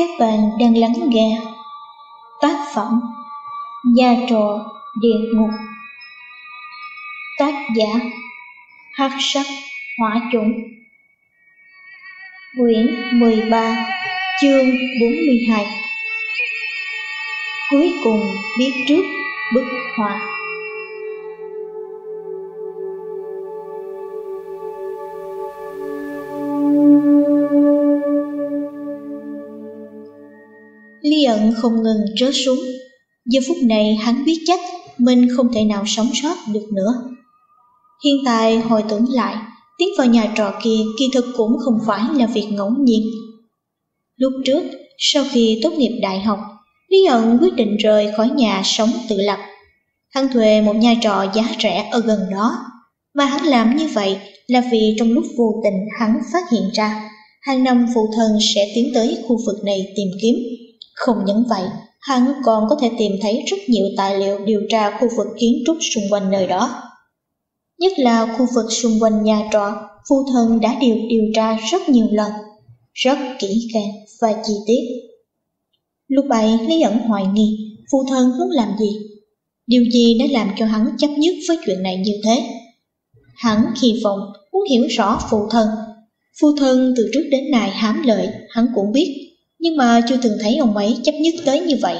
Các bạn đang lắng nghe tác phẩm Nhà trò địa ngục. Tác giả Hắc sắc hỏa chủng. Quyển 13 chương 42 Cuối cùng biết trước bức họa. Lý không ngừng rớt xuống. Giờ phút này hắn biết chắc Mình không thể nào sống sót được nữa. Hiện tại hồi tưởng lại Tiến vào nhà trọ kia kỳ thực cũng không phải là việc ngẫu nhiên. Lúc trước, sau khi tốt nghiệp đại học Lý ẩn quyết định rời khỏi nhà sống tự lập. Hắn thuê một nhà trọ giá rẻ ở gần đó Mà hắn làm như vậy là vì trong lúc vô tình hắn phát hiện ra Hàng năm phụ thân sẽ tiến tới khu vực này tìm kiếm không những vậy, hắn còn có thể tìm thấy rất nhiều tài liệu điều tra khu vực kiến trúc xung quanh nơi đó. Nhất là khu vực xung quanh nhà trọ, phu thân đã điều điều tra rất nhiều lần, rất kỹ càng và chi tiết. Lúc ấy Lý ẩn hoài nghi phu thân muốn làm gì? Điều gì đã làm cho hắn chấp nhất với chuyện này như thế? Hắn hy vọng muốn hiểu rõ phụ thân. Phu thân từ trước đến nay hám lợi, hắn cũng biết nhưng mà chưa từng thấy ông ấy chấp nhất tới như vậy.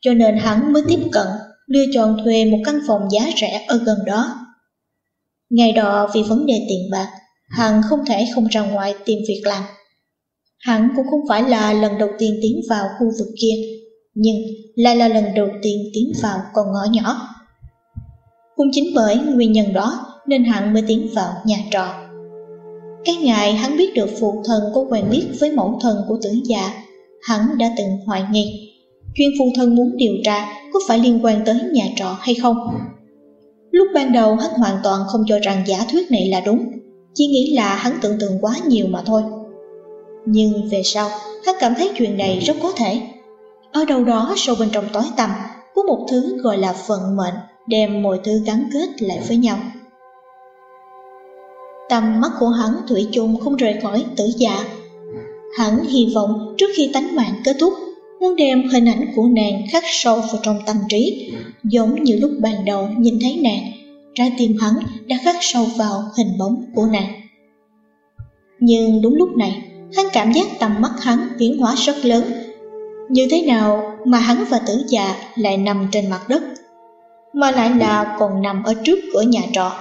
Cho nên hắn mới tiếp cận, lựa chọn thuê một căn phòng giá rẻ ở gần đó. Ngày đó vì vấn đề tiền bạc, hắn không thể không ra ngoài tìm việc làm. Hắn cũng không phải là lần đầu tiên tiến vào khu vực kia, nhưng lại là lần đầu tiên tiến vào con ngõ nhỏ. Cũng chính bởi nguyên nhân đó nên hắn mới tiến vào nhà trọ. Cái ngày hắn biết được phụ thần có quen biết với mẫu thần của tử dạ, hắn đã từng hoài nghi. Chuyện phụ thần muốn điều tra có phải liên quan tới nhà trọ hay không? Lúc ban đầu hắn hoàn toàn không cho rằng giả thuyết này là đúng, chỉ nghĩ là hắn tưởng tượng quá nhiều mà thôi. Nhưng về sau, hắn cảm thấy chuyện này rất có thể. Ở đâu đó sâu bên trong tối tăm, có một thứ gọi là vận mệnh đem mọi thứ gắn kết lại với nhau. Tầm mắt của hắn thủy chung không rời khỏi tử dạ. Hắn hy vọng trước khi tánh mạng kết thúc, muốn đem hình ảnh của nàng khắc sâu vào trong tâm trí, giống như lúc ban đầu nhìn thấy nàng, trái tim hắn đã khắc sâu vào hình bóng của nàng. Nhưng đúng lúc này, hắn cảm giác tầm mắt hắn biến hóa rất lớn. Như thế nào mà hắn và tử già lại nằm trên mặt đất, mà lại là còn nằm ở trước cửa nhà trọ.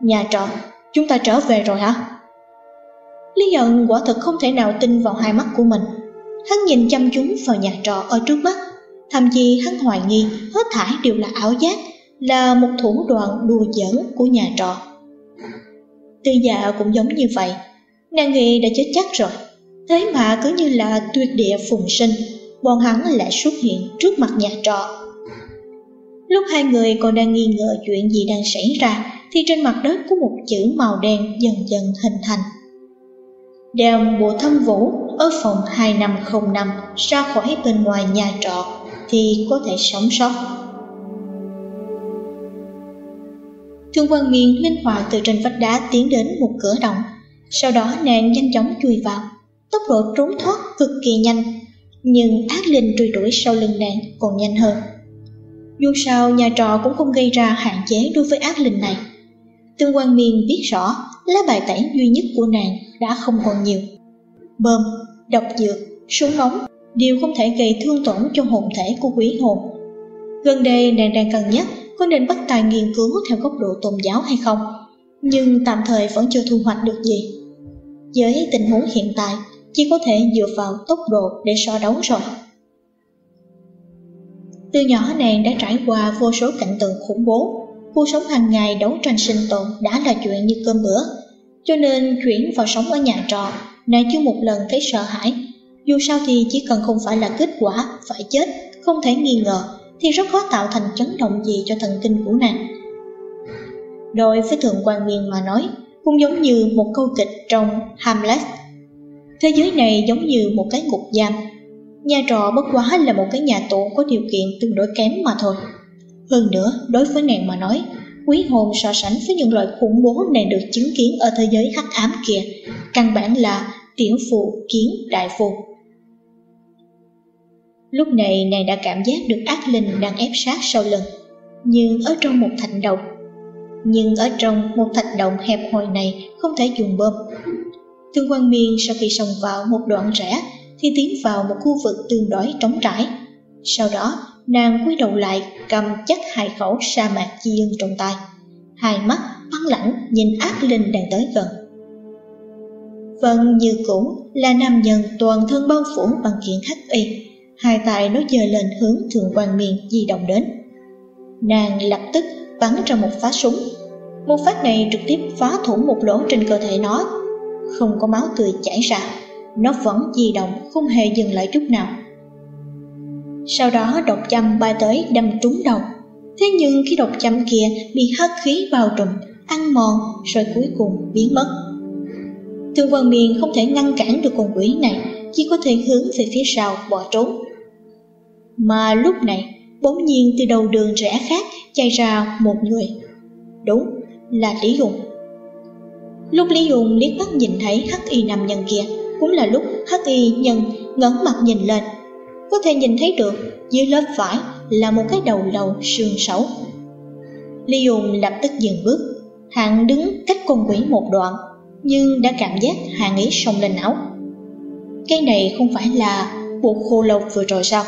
Nhà trọ, chúng ta trở về rồi hả? Lý giận quả thật không thể nào tin vào hai mắt của mình. Hắn nhìn chăm chú vào nhà trọ ở trước mắt, thậm chí hắn hoài nghi hết thải đều là ảo giác, là một thủ đoạn đùa giỡn của nhà trọ. Tư dạ cũng giống như vậy, nàng nghĩ đã chết chắc rồi, thế mà cứ như là tuyệt địa phùng sinh, bọn hắn lại xuất hiện trước mặt nhà trọ. Lúc hai người còn đang nghi ngờ chuyện gì đang xảy ra thì trên mặt đất có một chữ màu đen dần dần hình thành. Đèo bộ thâm vũ ở phòng 2505 ra khỏi bên ngoài nhà trọ thì có thể sống sót. Thương quan miên linh hoạt từ trên vách đá tiến đến một cửa động, sau đó nàng nhanh chóng chui vào, tốc độ trốn thoát cực kỳ nhanh, nhưng ác linh truy đuổi sau lưng nàng còn nhanh hơn. Dù sao nhà trọ cũng không gây ra hạn chế đối với ác linh này. Tương quan miên biết rõ lá bài tẩy duy nhất của nàng đã không còn nhiều. Bơm, độc dược, súng ống đều không thể gây thương tổn cho hồn thể của quý hồn. Gần đây nàng đang cân nhắc có nên bắt tay nghiên cứu theo góc độ tôn giáo hay không, nhưng tạm thời vẫn chưa thu hoạch được gì. Với tình huống hiện tại, chỉ có thể dựa vào tốc độ để so đấu rồi. Từ nhỏ nàng đã trải qua vô số cảnh tượng khủng bố, cuộc sống hàng ngày đấu tranh sinh tồn đã là chuyện như cơm bữa. Cho nên chuyển vào sống ở nhà trọ, nàng chưa một lần thấy sợ hãi. Dù sao thì chỉ cần không phải là kết quả, phải chết, không thể nghi ngờ, thì rất khó tạo thành chấn động gì cho thần kinh của nàng. Đối với Thượng quan Miên mà nói, cũng giống như một câu kịch trong Hamlet. Thế giới này giống như một cái ngục giam. Nhà trọ bất quá là một cái nhà tù có điều kiện tương đối kém mà thôi. Hơn nữa, đối với nàng mà nói, quý hồn so sánh với những loại khủng bố nàng được chứng kiến ở thế giới hắc ám kia, căn bản là tiểu phụ kiến đại phụ. Lúc này nàng đã cảm giác được ác linh đang ép sát sau lưng Nhưng ở trong một thạch động Nhưng ở trong một thạch động hẹp hòi này không thể dùng bơm. Thương quan miên sau khi xông vào một đoạn rẽ Thì tiến vào một khu vực tương đối trống trải. Sau đó nàng quay đầu lại, cầm chắc hai khẩu sa mạc chi lưng trong tay. Hai mắt băng lãnh, nhìn ác linh đang tới gần. Vân như cũ là nam nhân toàn thân bao phủ bằng kiện hắc y. Hai tay nó giơ lên hướng thượng quan miên di động đến. Nàng lập tức bắn ra một phát súng. Một phát này trực tiếp phá thủng một lỗ trên cơ thể nó. Không có máu tươi chảy ra, Nó vẫn di động, không hề dừng lại chút nào. Sau đó độc châm bay tới đâm trúng đầu. Thế nhưng khi độc châm kia bị hắc khí bao trùm, Ăn mòn rồi cuối cùng biến mất. Thương vân Miên không thể ngăn cản được con quỷ này, Chỉ có thể hướng về phía sau bỏ trốn. Mà lúc này, bỗng nhiên từ đầu đường rẽ khác chạy ra một người. Đúng là Lý dùng Lúc Lý dùng liếc mắt nhìn thấy hắc y nam nhân kia, Cũng là lúc hắc y nhân ngấn mặt nhìn lên. Có thể nhìn thấy được, dưới lớp vải là một cái đầu lâu sương xấu Leon lập tức dừng bước. Hắn đứng cách con quỷ một đoạn, Nhưng đã cảm giác hàng ý sông lên áo Cái này không phải là bộ khô lâu vừa rồi sao?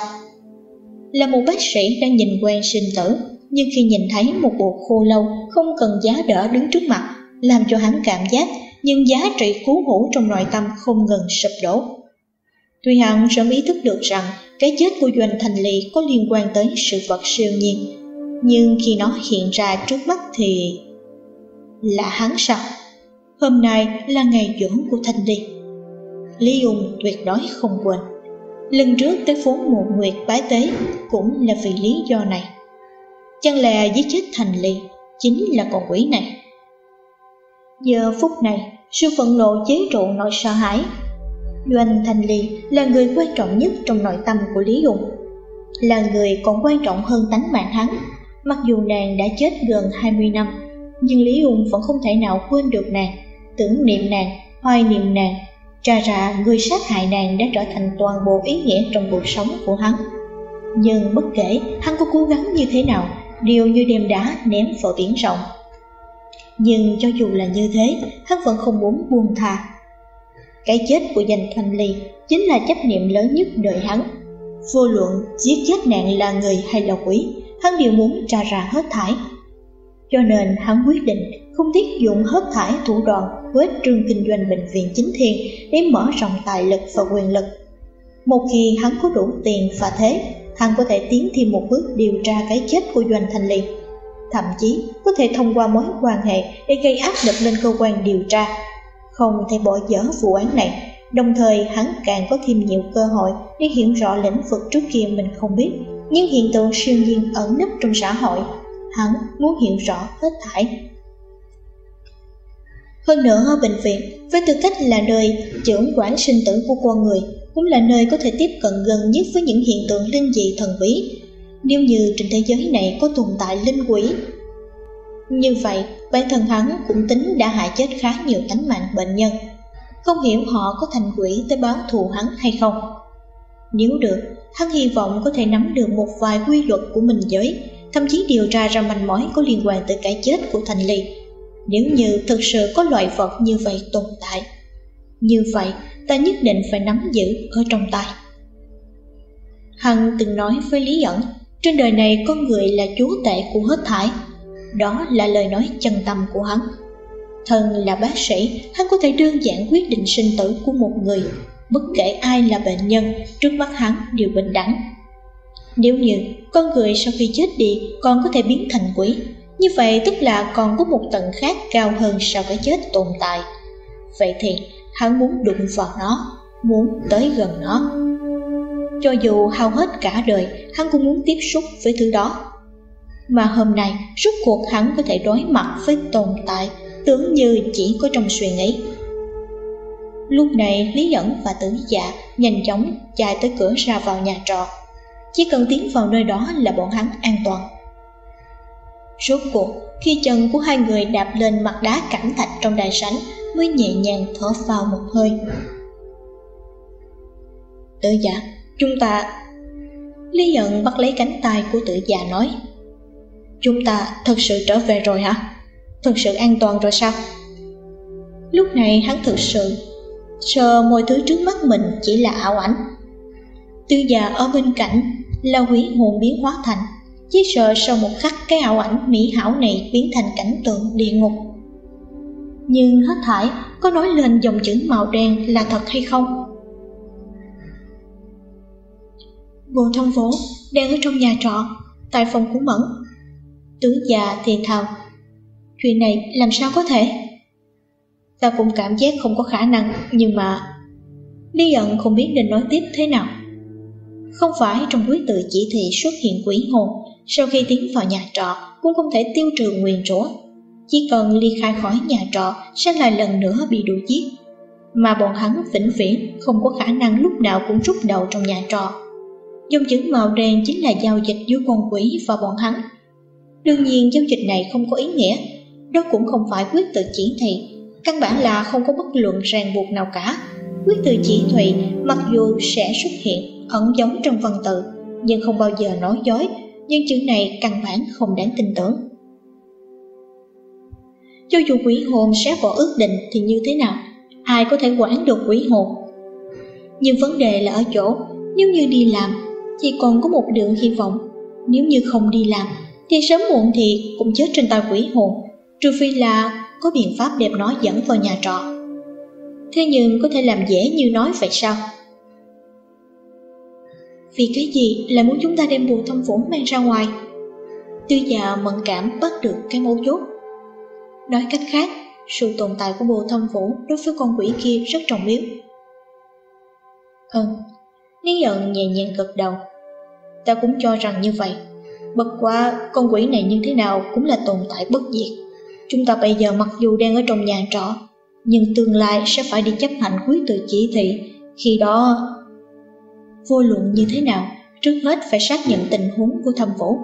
Là một bác sĩ đang nhìn quen sinh tử, Nhưng khi nhìn thấy một bộ khô lâu không cần giá đỡ đứng trước mặt, Làm cho hắn cảm giác nhưng giá trị cứu hữu trong nội tâm không ngừng sụp đổ. Tuy hắn sớm ý thức được rằng cái chết của Doanh Thành Ly có liên quan tới sự vật siêu nhiên Nhưng khi nó hiện ra trước mắt thì là hắn sao? Hôm nay là ngày dưỡng của thành Ly. Lý Dung tuyệt đối không quên. Lần trước tới phố Mộ nguyệt bái tế cũng là vì lý do này. Chẳng lẽ giết chết Thành Ly chính là con quỷ này? Giờ phút này, sự phận lộ chế trụ nỗi sợ hãi. Doanh Thành Ly là người quan trọng nhất trong nội tâm của Lý Dung. Là người còn quan trọng hơn tánh mạng hắn, mặc dù nàng đã chết gần 20 năm nhưng Lý Hùng vẫn không thể nào quên được nàng, tưởng niệm nàng, hoài niệm nàng. cho ra người sát hại nàng đã trở thành toàn bộ ý nghĩa trong cuộc sống của hắn. Nhưng bất kể hắn có cố gắng như thế nào, đều như đem đá ném vào biển rộng. Nhưng cho dù là như thế, hắn vẫn không muốn buông thà. Cái chết của danh thanh ly chính là chấp niệm lớn nhất đời hắn. Vô luận giết chết nạn là người hay là quỷ, hắn đều muốn tra ra hết thải cho nên hắn quyết định không tiết dụng hết thải thủ đoạn với trường kinh doanh bệnh viện chính thiên để mở rộng tài lực và quyền lực. Một khi hắn có đủ tiền và thế, hắn có thể tiến thêm một bước điều tra cái chết của Doanh Thành Ly. Thậm chí có thể thông qua mối quan hệ để gây áp lực lên cơ quan điều tra. Không thể bỏ dở vụ án này, đồng thời hắn càng có thêm nhiều cơ hội để hiểu rõ lĩnh vực trước kia mình không biết, những hiện tượng siêu nhiên ẩn nấp trong xã hội hắn muốn hiểu rõ hết thảy. Hơn nữa ở bệnh viện, với tư cách là nơi trưởng quản sinh tử của con người, cũng là nơi có thể tiếp cận gần nhất với những hiện tượng linh dị thần bí. Nếu như trên thế giới này có tồn tại linh quỷ, như vậy bản thân hắn cũng tính đã hại chết khá nhiều tánh mạng bệnh nhân. Không hiểu họ có thành quỷ tới báo thù hắn hay không. Nếu được, hắn hy vọng có thể nắm được một vài quy luật của mình giới thậm chí điều tra ra manh mối có liên quan tới cái chết của Thành Ly. Nếu như thực sự có loại vật như vậy tồn tại, như vậy ta nhất định phải nắm giữ ở trong tay. Hằng từng nói với Lý ẩn, trên đời này con người là chúa tể của hết thải. Đó là lời nói chân tâm của hắn. Thân là bác sĩ, hắn có thể đơn giản quyết định sinh tử của một người, bất kể ai là bệnh nhân, trước mắt hắn đều bình đẳng. Nếu như con người sau khi chết đi còn có thể biến thành quỷ, như vậy tức là còn có một tầng khác cao hơn sau cái chết tồn tại. Vậy thì hắn muốn đụng vào nó, muốn tới gần nó. Cho dù hao hết cả đời, hắn cũng muốn tiếp xúc với thứ đó. Mà hôm nay, rốt cuộc hắn có thể đối mặt với tồn tại tưởng như chỉ có trong suy nghĩ. Lúc này Lý Nhẫn và Tử Dạ nhanh chóng chạy tới cửa ra vào nhà trọ chỉ cần tiến vào nơi đó là bọn hắn an toàn. Rốt cuộc, khi chân của hai người đạp lên mặt đá cảnh thạch trong đài sảnh mới nhẹ nhàng thở vào một hơi. tử dạ, chúng ta... Lý giận bắt lấy cánh tay của tử già nói Chúng ta thật sự trở về rồi hả? Thật sự an toàn rồi sao? Lúc này hắn thực sự Sợ mọi thứ trước mắt mình chỉ là ảo ảnh Tư già ở bên cạnh là quỷ hồn biến hóa thành, Chỉ sợ sau một khắc cái ảo ảnh mỹ hảo này biến thành cảnh tượng địa ngục Nhưng hết thải có nói lên dòng chữ màu đen là thật hay không? Bộ thông phố đang ở trong nhà trọ, Tại phòng của Mẫn Tứ già thì thào Chuyện này làm sao có thể? Ta cũng cảm giác không có khả năng, Nhưng mà Lý giận không biết nên nói tiếp thế nào. Không phải trong quý tự chỉ thị xuất hiện quỷ hồn, Sau khi tiến vào nhà trọ Cũng không thể tiêu trừ nguyền rủa. Chỉ cần ly khai khỏi nhà trọ Sẽ lại lần nữa bị đuổi giết. Mà bọn hắn vĩnh viễn Không có khả năng lúc nào cũng rút đầu trong nhà trọ. Dông chứng màu đen chính là giao dịch giữa con quỷ và bọn hắn. Đương nhiên giao dịch này không có ý nghĩa. Đó cũng không phải quyết tự chỉ thị. Căn bản là không có bất luận ràng buộc nào cả. Quyết tự chỉ thị mặc dù sẽ xuất hiện ẩn giống trong văn tự, Nhưng không bao giờ nói dối, Nhưng chữ này căn bản không đáng tin tưởng. Cho dù quỷ hồn sẽ bỏ ước định thì như thế nào? Ai có thể quản được quỷ hồn? Nhưng vấn đề là ở chỗ, Nếu như đi làm Chỉ còn có một đường hy vọng. Nếu như không đi làm thì sớm muộn thì cũng chết trên tay quỷ hồn Trừ phi là có biện pháp đẹp nó dẫn vào nhà trọ. Thế nhưng có thể làm dễ như nói vậy sao? Vì cái gì lại muốn chúng ta đem bùa thông phủ mang ra ngoài? Tư già mẫn cảm bắt được cái mấu chốt. Nói cách khác, sự tồn tại của bùa thông phủ đối với con quỷ kia rất trọng yếu. Hơn, Lý giận nhẹ nhàng gật đầu. Ta cũng cho rằng như vậy. Bất quá con quỷ này như thế nào cũng là tồn tại bất diệt. Chúng ta bây giờ mặc dù đang ở trong nhà trọ, nhưng tương lai sẽ phải đi chấp hành quý tự chỉ thị. Khi đó, vô luận như thế nào, trước hết phải xác nhận tình huống của thâm vũ.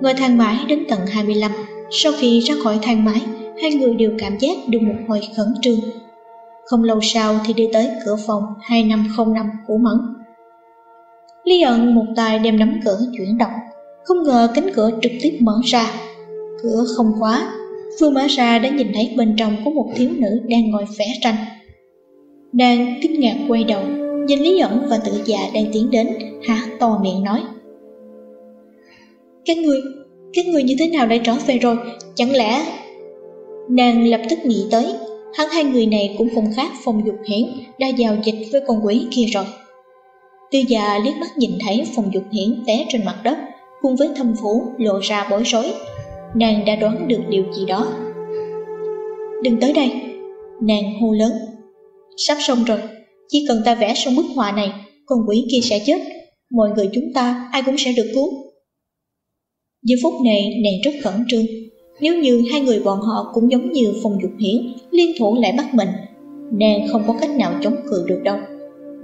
Ngồi thang máy đến tầng 25, sau khi ra khỏi thang máy, hai người đều cảm giác được một hồi khẩn trương. Không lâu sau thì đi tới cửa phòng 2505 của Mẫn. Lý ẩn một tay đem nắm cửa chuyển động, không ngờ cánh cửa trực tiếp mở ra. Cửa không khóa, Vừa mở ra đã nhìn thấy bên trong có một thiếu nữ đang ngồi vẽ tranh. Đang kinh ngạc quay đầu, nhìn Lý ẩn và tự già đang tiến đến, há to miệng nói. Các người, các người như thế nào đã trở về rồi, chẳng lẽ... Nàng lập tức nghĩ tới, hắn hai người này cũng không khác phòng dục hiển đã giao dịch với con quỷ kia rồi. Tư già liếc mắt nhìn thấy phòng dục hiển té trên mặt đất, cùng với thâm phủ lộ ra bối rối, nàng đã đoán được điều gì đó. Đừng tới đây, nàng hô lớn. Sắp xong rồi, chỉ cần ta vẽ xong bức họa này, con quỷ kia sẽ chết, mọi người chúng ta ai cũng sẽ được cứu. Giờ phút này nàng rất khẩn trương, nếu như hai người bọn họ cũng giống như phòng Dục Hiển liên thủ lại bắt mình, nàng không có cách nào chống cự được đâu.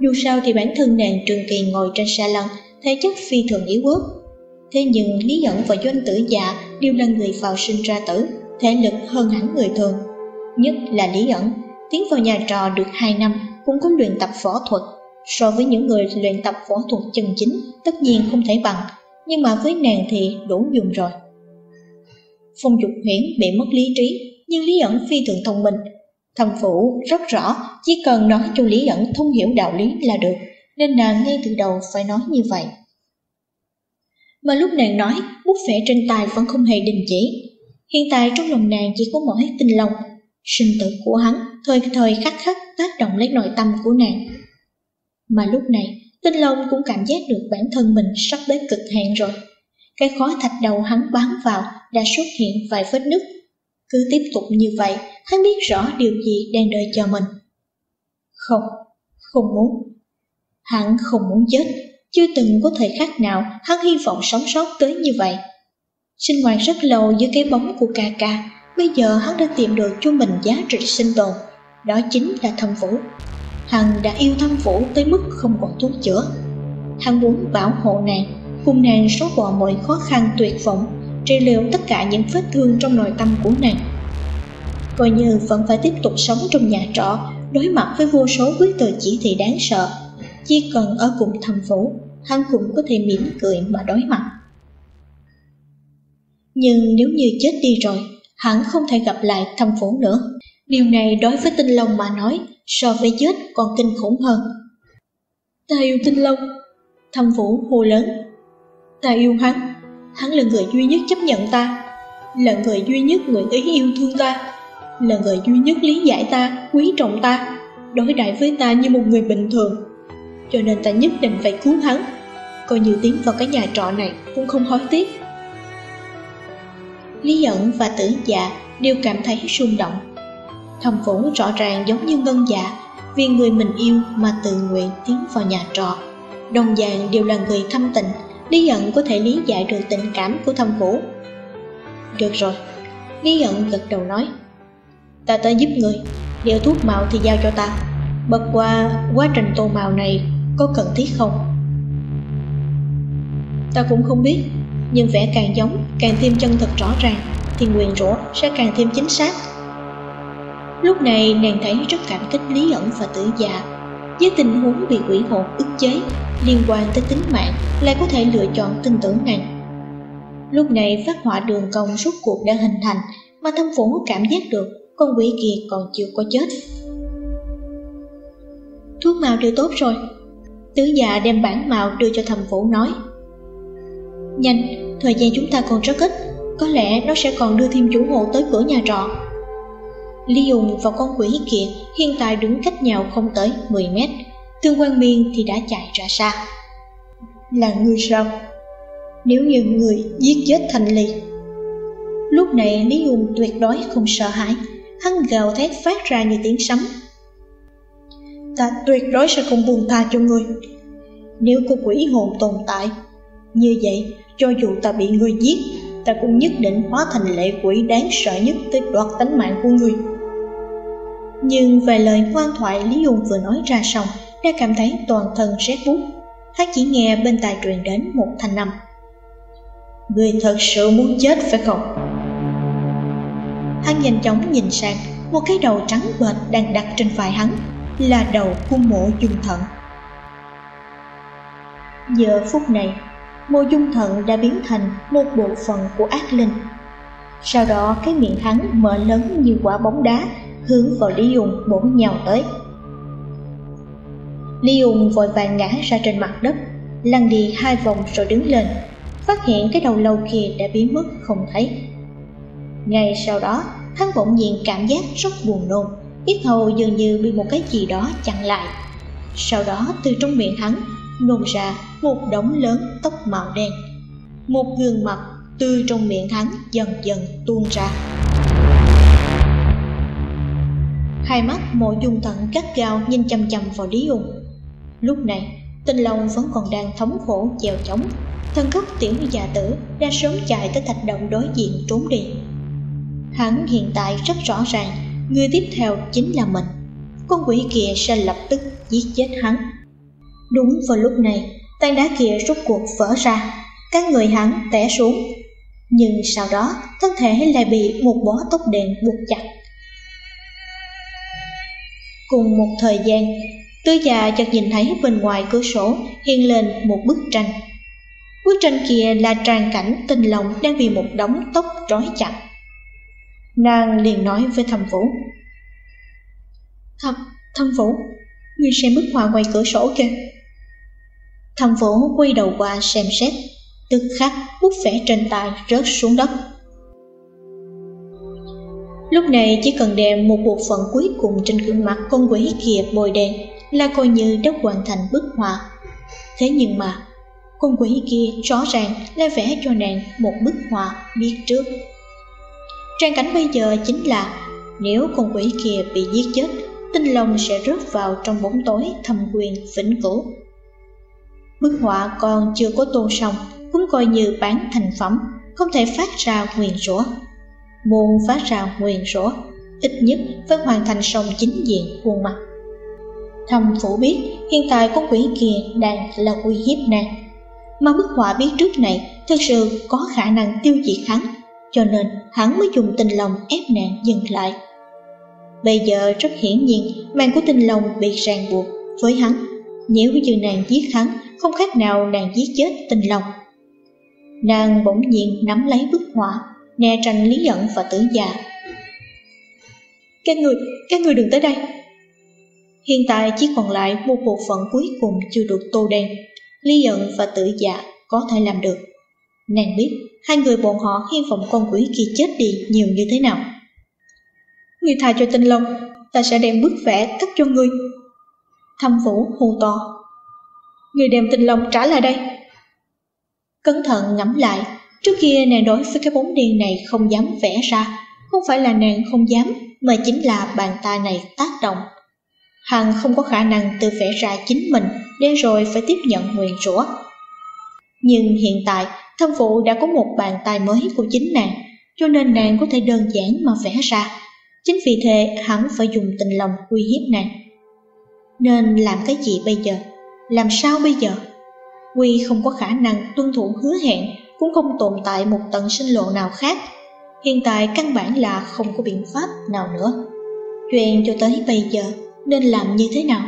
Dù sao thì bản thân nàng trường kỳ ngồi trên xa lăn thể chất phi thường yếu ớt, Thế nhưng Lý Dẫn và Doanh Tử Dạ đều là người vào sinh ra tử, thể lực hơn hẳn người thường. Nhất là Lý Dẫn, tiến vào nhà trò được 2 năm cũng có luyện tập võ thuật. So với những người luyện tập võ thuật chân chính, tất nhiên không thể bằng, nhưng mà với nàng thì đủ dùng rồi. Phong Dục Huyễn bị mất lý trí, nhưng Lý Dẫn phi thường thông minh. Thầm phủ rất rõ, chỉ cần nói cho Lý Dẫn thông hiểu đạo lý là được, nên nàng ngay từ đầu phải nói như vậy. Mà lúc nàng nói, bút vẽ trên tài vẫn không hề đình chỉ. Hiện tại trong lòng nàng chỉ có mỗi tinh lòng. Sinh tử của hắn thời thời khắc khắc tác động lấy nội tâm của nàng. Mà lúc này, tinh long cũng cảm giác được bản thân mình sắp đến cực hạn rồi. Cái khó thạch đầu hắn bám vào đã xuất hiện vài vết nứt. Cứ tiếp tục như vậy, hắn biết rõ điều gì đang đợi chờ mình. Không, không muốn. Hắn không muốn chết, chưa từng có thời khắc nào hắn hy vọng sống sót tới như vậy. Sinh hoạt rất lâu dưới cái bóng của ca ca, bây giờ hắn đã tìm được cho mình giá trị sinh tồn, đó chính là thâm vũ. hằng đã yêu thâm vũ tới mức không còn thuốc chữa. Hắn muốn bảo hộ nàng, cùng nàng xóa bỏ mọi khó khăn tuyệt vọng, trị liệu tất cả những vết thương trong nội tâm của nàng. Coi như vẫn phải tiếp tục sống trong nhà trọ, đối mặt với vô số quyết từ chỉ thị đáng sợ. Chỉ cần ở cùng thâm vũ, hắn cũng có thể mỉm cười mà đối mặt. Nhưng nếu như chết đi rồi, hắn không thể gặp lại thâm phủ nữa. Điều này đối với tinh long mà nói, so với chết còn kinh khủng hơn. Ta yêu tinh long, thâm phủ hô lớn. Ta yêu hắn, hắn là người duy nhất chấp nhận ta, là người duy nhất nguyện ý yêu thương ta, là người duy nhất lý giải ta, quý trọng ta, đối đãi với ta như một người bình thường. Cho nên ta nhất định phải cứu hắn, coi như tiến vào cái nhà trọ này cũng không hối tiếc. Lý ẩn và tử dạ đều cảm thấy rung động. Thầm vũ rõ ràng giống như ngân dạ, vì người mình yêu mà tự nguyện tiến vào nhà trọ. Đồng dạng đều là người thâm tình, Lý ẩn có thể lý giải được tình cảm của thầm vũ Được rồi, Lý ẩn gật đầu nói. Ta tới giúp người, điều thuốc mạo thì giao cho ta. Bất qua quá trình tô màu này có cần thiết không? Ta cũng không biết. Nhưng vẽ càng giống, càng thêm chân thật rõ ràng, thì nguyền rủa sẽ càng thêm chính xác. Lúc này, nàng thấy rất cảm kích lý ẩn và tử dạ với tình huống bị quỷ hồn ức chế, liên quan tới tính mạng, lại có thể lựa chọn tin tưởng nàng. Lúc này, phát họa đường cong suốt cuộc đã hình thành, mà thâm phủ cảm giác được con quỷ kia còn chưa có chết. Thuốc màu đều tốt rồi. Tứ già đem bản màu đưa cho thầm phủ nói. Nhanh, thời gian chúng ta còn rất ít Có lẽ nó sẽ còn đưa thêm chủ hộ tới cửa nhà trọ. Lý Dùng và con quỷ kia hiện tại đứng cách nhau không tới 10 mét. Tương quan miên thì đã chạy ra xa. Là người sao? Nếu như người giết chết Thành Ly. Lúc này Lý Dùng tuyệt đối không sợ hãi. Hắn gào thét phát ra như tiếng sấm. Ta tuyệt đối sẽ không buông tha cho người. Nếu có quỷ hồn tồn tại Như vậy cho dù ta bị người giết, Ta cũng nhất định hóa thành lệ quỷ đáng sợ nhất Tới đoạt tánh mạng của người. Nhưng vài lời ngoan thoại Lý Dung vừa nói ra xong, Đã cảm thấy toàn thân rét bút Hắn chỉ nghe bên tai truyền đến một thanh âm. Người thật sự muốn chết phải không? Hắn nhanh chóng nhìn sang, Một cái đầu trắng bệch đang đặt trên vai hắn, Là đầu của mộ dung thận Giờ phút này Mô dung thận đã biến thành một bộ phận của ác linh. Sau đó cái miệng hắn mở lớn như quả bóng đá hướng vào Lý Dung bổ nhào tới. Lý Dung vội vàng ngã ra trên mặt đất, lăn đi hai vòng rồi đứng lên, phát hiện cái đầu lâu kia đã biến mất không thấy. Ngay sau đó, hắn bỗng nhiên cảm giác rất buồn nôn, ít hầu dường như bị một cái gì đó chặn lại. Sau đó từ trong miệng hắn nôn ra một đống lớn tóc màu đen. Một gương mặt từ trong miệng hắn dần dần tuôn ra. Hai mắt mộ dung thận cắt gao nhìn chăm chăm vào lý ung lúc này, tinh long vẫn còn đang thống khổ chèo chống. Thân gốc tiểu già tử đã sớm chạy tới thạch động đối diện trốn đi. Hắn hiện tại rất rõ ràng, người tiếp theo chính là mình. Con quỷ kia sẽ lập tức giết chết hắn. Đúng vào lúc này, tảng đá kia rút cuộc vỡ ra, các người hắn té xuống. Nhưng sau đó, thân thể lại bị một bó tóc đen buộc chặt. Cùng một thời gian, tư già chợt nhìn thấy bên ngoài cửa sổ hiện lên một bức tranh. Bức tranh kia là tràn cảnh tình lòng đang bị một đống tóc trói chặt. Nàng liền nói với thầm vũ. Thầm, thầm vũ, ngươi xem bức họa ngoài cửa sổ kìa. Thầm vũ quay đầu qua xem xét, Tức khắc bút vẽ trên tay rớt xuống đất. Lúc này chỉ cần đem một bộ phận cuối cùng trên gương mặt con quỷ kia bồi đen Là coi như đã hoàn thành bức họa. Thế nhưng mà, Con quỷ kia rõ ràng là vẽ cho nàng một bức họa biết trước. Trang cảnh bây giờ chính là, Nếu con quỷ kia bị giết chết, Tinh lòng sẽ rớt vào trong bóng tối thâm quyền, vĩnh cửu. Bức họa còn chưa có tôn xong cũng coi như bán thành phẩm, không thể phát ra nguyền rủa. Muốn phát ra nguyền rủa, ít nhất phải hoàn thành xong chính diện khuôn mặt. Thầm phủ biết hiện tại con quỷ kia đang là uy hiếp nàng, mà bức họa biết trước này thực sự có khả năng tiêu diệt hắn, cho nên hắn mới dùng tình lòng ép nàng dừng lại. Bây giờ rất hiển nhiên, mạng của tình lòng bị ràng buộc với hắn. Nếu như nàng giết hắn không khác nào nàng giết chết tình lòng. Nàng bỗng nhiên nắm lấy bức họa, né tranh Lý Nhẫn và tử dạ. Các người, các người đừng tới đây. Hiện tại chỉ còn lại một bộ phận cuối cùng chưa được tô đen. Lý Nhẫn và tử dạ có thể làm được. Nàng biết hai người bọn họ hy vọng con quỷ kia chết đi nhiều như thế nào. Người thà cho tinh long, ta sẽ đem bức vẽ cắt cho ngươi. Thâm vũ hô to. Người đem tinh long trả lại đây. Cẩn thận ngẫm lại, trước kia nàng đối với cái bóng đen này không dám vẽ ra. Không phải là nàng không dám, mà chính là bàn tay này tác động. Hằng không có khả năng tự vẽ ra chính mình để rồi phải tiếp nhận nguyền rủa. Nhưng hiện tại, thâm phụ đã có một bàn tay mới của chính nàng, cho nên nàng có thể đơn giản mà vẽ ra. Chính vì thế hắn phải dùng tình lòng uy hiếp nàng. Nên làm cái gì bây giờ? Làm sao bây giờ? Quy không có khả năng tuân thủ hứa hẹn, cũng không tồn tại một tận sinh lộ nào khác. Hiện tại căn bản là không có biện pháp nào nữa. Chuyện cho tới bây giờ nên làm như thế nào?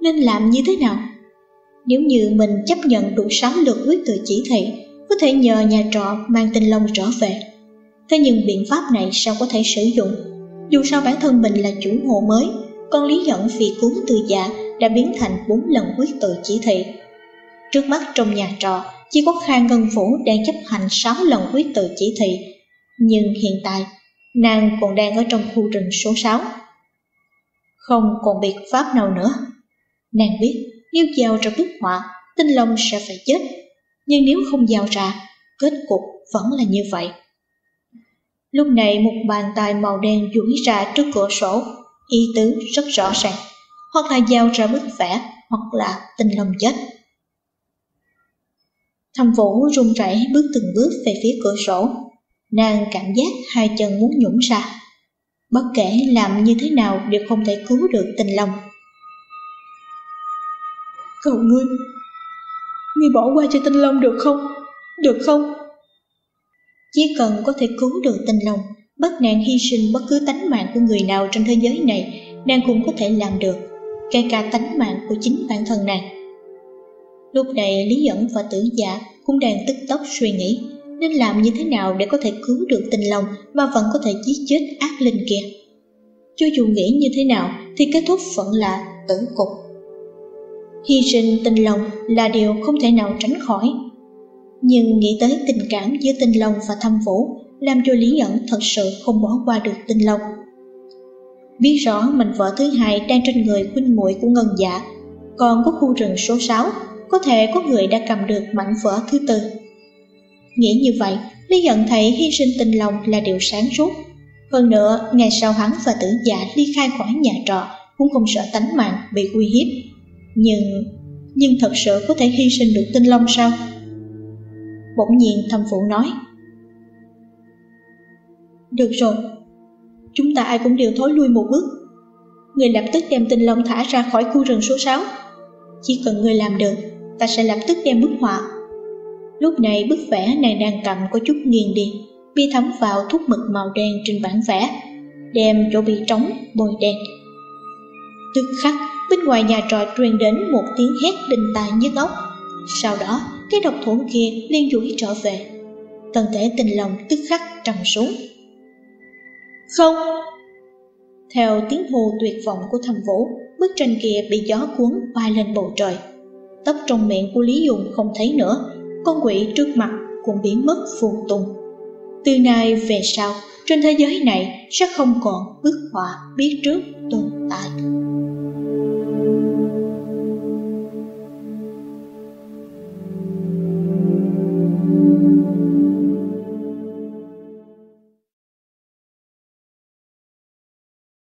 Nên làm như thế nào? Nếu như mình chấp nhận đủ sáu lượt quyết từ chỉ thị, có thể nhờ nhà trọ mang tinh long trở về. Thế nhưng biện pháp này sao có thể sử dụng? Dù sao bản thân mình là chủ hộ mới, còn lý dẫn vì cuốn từ dạ đã biến thành bốn lần quyết tự chỉ thị. Trước mắt trong nhà trọ, chỉ có Khang Ngân Phủ đang chấp hành sáu lần quyết tự chỉ thị. Nhưng hiện tại, nàng còn đang ở trong khu rừng số 6. Không còn biệt pháp nào nữa. Nàng biết nếu giao ra bức họa, tinh long sẽ phải chết. Nhưng nếu không giao ra, kết cục vẫn là như vậy. Lúc này một bàn tay màu đen duỗi ra trước cửa sổ, ý tứ rất rõ ràng, hoặc là giao ra bức vẽ, hoặc là tinh long chết. Thầm vũ run rẩy bước từng bước về phía cửa sổ, nàng cảm giác hai chân muốn nhũng ra. Bất kể làm như thế nào đều không thể cứu được tình long. Cầu ngươi, ngươi bỏ qua cho tinh long được không? Được không? Chỉ cần có thể cứu được tinh long, bất nạn hy sinh bất cứ tánh mạng của người nào trên thế giới này, nàng cũng có thể làm được, kể cả tánh mạng của chính bản thân nàng. Lúc này Lý Dẫn và Tử Dạ cũng đang tức tốc suy nghĩ, nên làm như thế nào để có thể cứu được tình lòng mà vẫn có thể giết chết ác linh kia. Cho dù nghĩ như thế nào thì kết thúc vẫn là tử cục. Hy sinh tình lòng là điều không thể nào tránh khỏi. Nhưng nghĩ tới tình cảm giữa tình lòng và thâm vũ, làm cho Lý Nhẫn thật sự không bỏ qua được tình lòng. Biết rõ mình vợ thứ hai đang trên người huynh muội của Ngân Dạ, còn có khu rừng số 6, có thể có người đã cầm được mảnh vỡ thứ tư. Nghĩ như vậy, Lý nhận thấy hy sinh tình lòng là điều sáng suốt. Hơn nữa, ngày sau hắn và tử dạ ly khai khỏi nhà trọ cũng không sợ tánh mạng bị uy hiếp. Nhưng, nhưng thật sự có thể hy sinh được tinh long sao? Bỗng nhiên thâm phụ nói. Được rồi, chúng ta ai cũng đều thối lui một bước. Người lập tức đem tinh long thả ra khỏi khu rừng số 6. Chỉ cần người làm được, ta sẽ lập tức đem bức họa Lúc này bức vẽ nàng đang cầm có chút nghiêng đi, bi thấm vào thuốc mực màu đen trên bản vẽ, đem chỗ bị trống bôi đen. Tức khắc, bên ngoài nhà trọ truyền đến một tiếng hét đinh tai nhức óc. Sau đó, cái độc thủ kia liên duỗi trở về. Tần thể tình lòng tức khắc trầm xuống. Không! Theo tiếng hô tuyệt vọng của thầm vũ, bức tranh kia bị gió cuốn bay lên bầu trời. Tóc trong miệng của Lý Dùng không thấy nữa, con quỷ trước mặt cũng biến mất phù tung. Từ nay về sau, trên thế giới này sẽ không còn bức họa biết trước tồn tại.